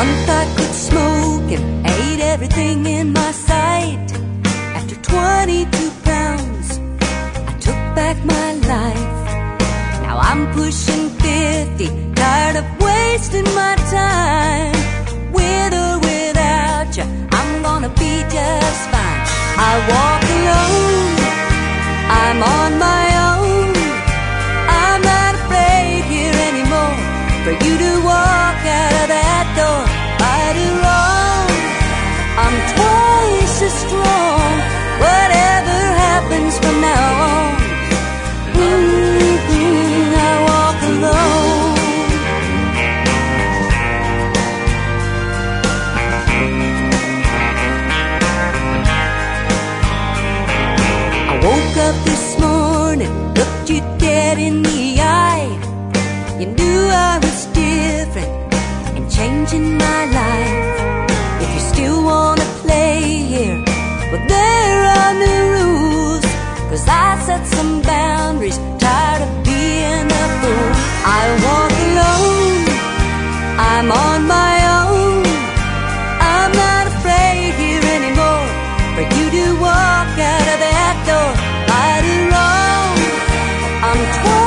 Once I could smoke and ate everything in my sight. After 22 pounds, I took back my life. Now I'm pushing 50, tired of wasting my time. With or without you, I'm gonna be just fine. I walk alone, I'm on my own. I'm not afraid here anymore for you to up this morning, looked you dead in the eye. You knew I was different and changing my life. the 12.